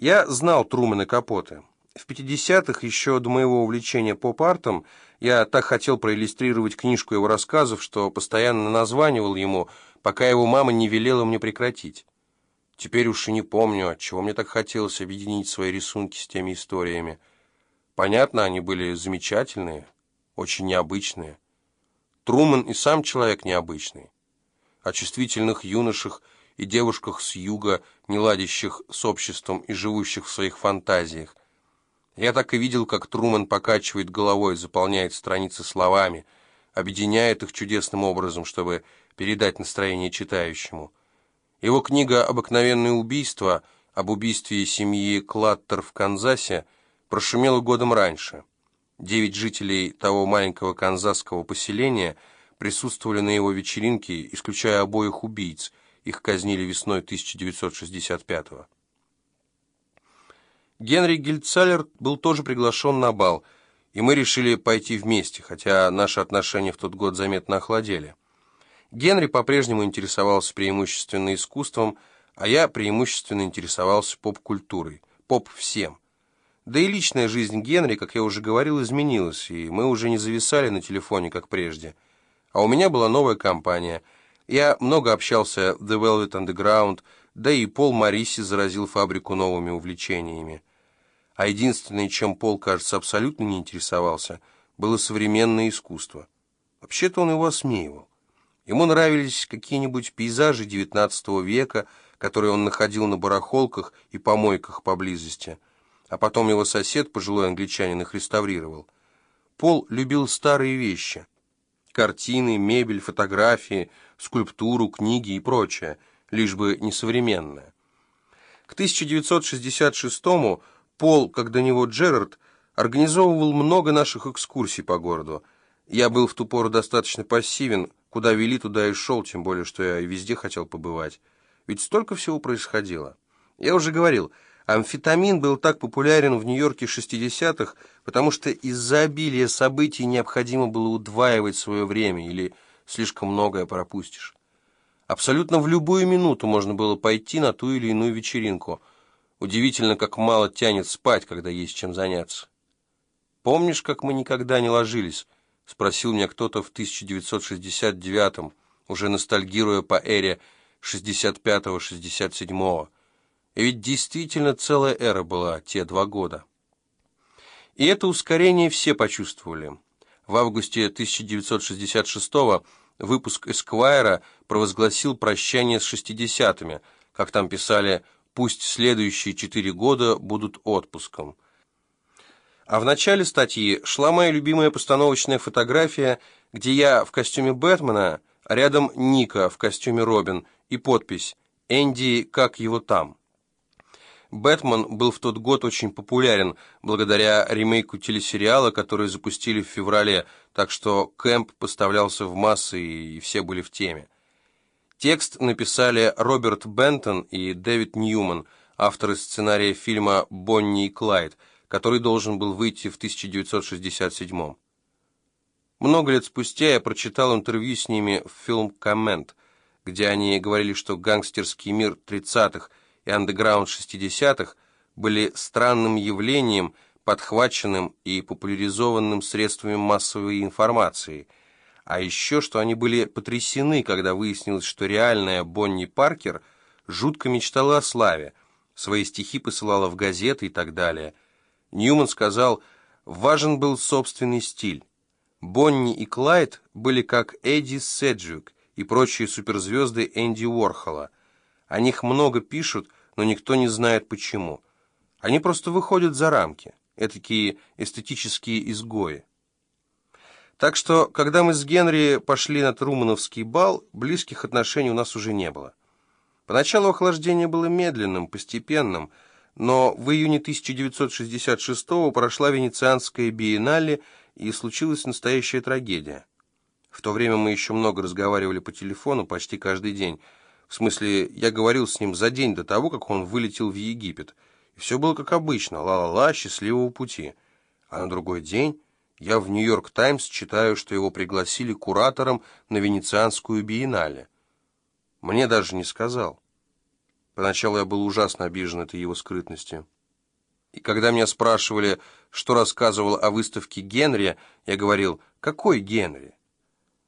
Я знал Трумэна Капоте. В 50-х, еще до моего увлечения поп-артом, я так хотел проиллюстрировать книжку его рассказов, что постоянно названивал ему, пока его мама не велела мне прекратить. Теперь уж и не помню, отчего мне так хотелось объединить свои рисунки с теми историями. Понятно, они были замечательные, очень необычные. Трумэн и сам человек необычный. О чувствительных юношах и девушках с юга, не ладящих с обществом и живущих в своих фантазиях. Я так и видел, как Трумэн покачивает головой, заполняет страницы словами, объединяет их чудесным образом, чтобы передать настроение читающему. Его книга «Обыкновенное убийство» об убийстве семьи Клаттер в Канзасе прошумела годом раньше. Девять жителей того маленького канзасского поселения присутствовали на его вечеринке, исключая обоих убийц. Их казнили весной 1965-го. Генри Гильцалер был тоже приглашен на бал, и мы решили пойти вместе, хотя наши отношения в тот год заметно охладели. Генри по-прежнему интересовался преимущественно искусством, а я преимущественно интересовался поп-культурой, поп всем. Да и личная жизнь Генри, как я уже говорил, изменилась, и мы уже не зависали на телефоне, как прежде. А у меня была новая компания. Я много общался в The Velvet Underground, да и Пол Мариси заразил фабрику новыми увлечениями. А единственное, чем Пол, кажется, абсолютно не интересовался, было современное искусство. Вообще-то он его осмеивал. Ему нравились какие-нибудь пейзажи XIX века, которые он находил на барахолках и помойках поблизости, а потом его сосед, пожилой англичанин, их реставрировал. Пол любил старые вещи. Картины, мебель, фотографии, скульптуру, книги и прочее, лишь бы не современное. К 1966-му Пол, как до него Джерард, организовывал много наших экскурсий по городу. Я был в ту пору достаточно пассивен, Куда вели, туда и шел, тем более, что я везде хотел побывать. Ведь столько всего происходило. Я уже говорил, амфетамин был так популярен в Нью-Йорке 60-х, потому что из-за обилия событий необходимо было удваивать свое время, или слишком многое пропустишь. Абсолютно в любую минуту можно было пойти на ту или иную вечеринку. Удивительно, как мало тянет спать, когда есть чем заняться. Помнишь, как мы никогда не ложились? спросил меня кто-то в 1969-м, уже ностальгируя по эре 65-67-го. И ведь действительно целая эра была, те два года. И это ускорение все почувствовали. В августе 1966-го выпуск «Эсквайра» провозгласил прощание с 60-ми, как там писали «пусть следующие четыре года будут отпуском». А в начале статьи шла моя любимая постановочная фотография, где я в костюме Бэтмена, а рядом Ника в костюме Робин и подпись «Энди, как его там». Бэтмен был в тот год очень популярен благодаря ремейку телесериала, который запустили в феврале, так что Кэмп поставлялся в массы и все были в теме. Текст написали Роберт Бентон и Дэвид Ньюман, авторы сценария фильма «Бонни и Клайд», который должен был выйти в 1967 Много лет спустя я прочитал интервью с ними в фильм «Коммент», где они говорили, что гангстерский мир 30-х и андеграунд 60-х были странным явлением, подхваченным и популяризованным средствами массовой информации, а еще, что они были потрясены, когда выяснилось, что реальная Бонни Паркер жутко мечтала о славе, свои стихи посылала в газеты и так далее – Ньюман сказал, важен был собственный стиль. Бонни и Клайд были как Эдди Седжвик и прочие суперзвезды Энди Уорхола. О них много пишут, но никто не знает почему. Они просто выходят за рамки, этакие эстетические изгои. Так что, когда мы с Генри пошли на Трумановский бал, близких отношений у нас уже не было. Поначалу охлаждение было медленным, постепенным, но в июне 1966 прошла Венецианская биеннале, и случилась настоящая трагедия. В то время мы еще много разговаривали по телефону почти каждый день. В смысле, я говорил с ним за день до того, как он вылетел в Египет. И все было как обычно, ла-ла-ла, счастливого пути. А на другой день я в «Нью-Йорк Таймс» читаю, что его пригласили куратором на Венецианскую биеннале. Мне даже не сказал. Поначалу я был ужасно обижен этой его скрытностью. И когда меня спрашивали, что рассказывал о выставке Генри, я говорил, какой Генри?